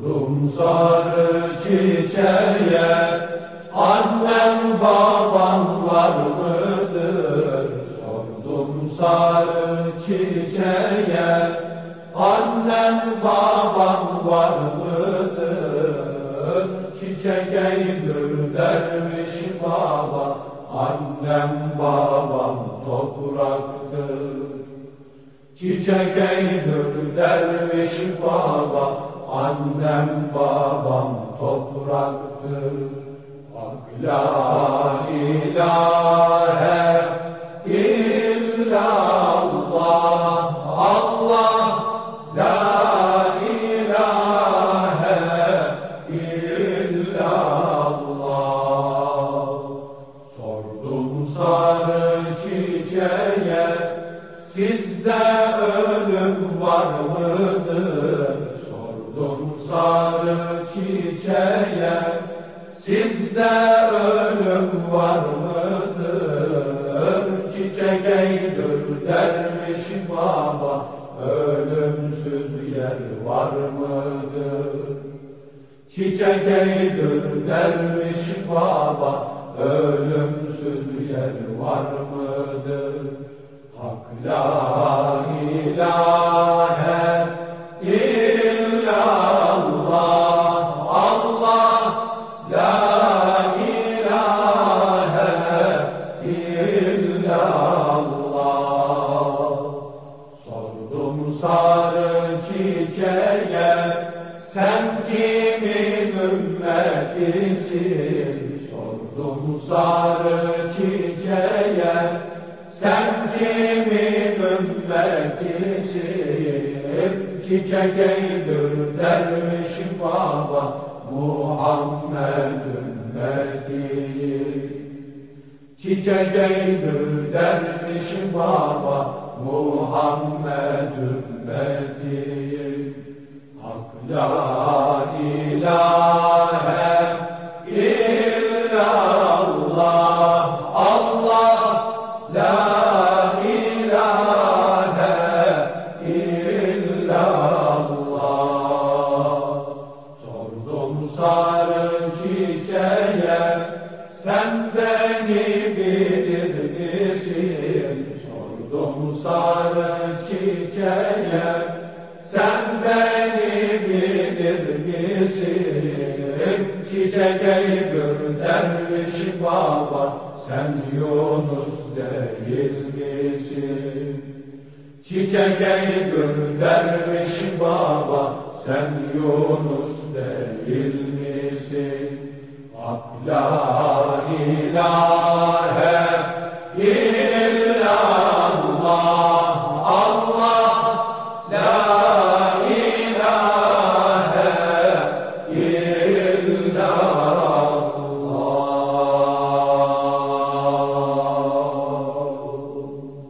Sordum sarı çiçeğe Annem babam var mıdır? Sordum sarı çiçeğe Annem babam var mıdır? Çiçek eylül derviş baba Annem babam topraktır Çiçek eylül derviş baba Annem babam topraktır Hak la ilahe illallah. Allah la ilahe illallah. Sordum sarı çiçeğe Sizde ölüm var mıdır? Sarı çiçeğe Sizde ölüm var mıdır? Çiçek eylül derviş baba Ölümsüz yer var mıdır? Çiçek eylül derviş baba Ölümsüz yer var mıdır? Hak la sarı çiçeğe sen kimin ümmetisin? Sordum sarı çiçeğe sen kimin ümmetisin? Çiçek eylül derviş baba Muhammed ümmetiyim Çiçek eylül derviş baba Muhammed ümmetiyim Hak la ilahe illallah. Allah la ilahe illallah. Sordum sarı çiçeğe sen beni sarı çiçeğe sen beni bilir misin? Çiçek eylül derviş baba sen Yunus değil misin? Çiçek eylül derviş baba sen Yunus değil misin? Hak la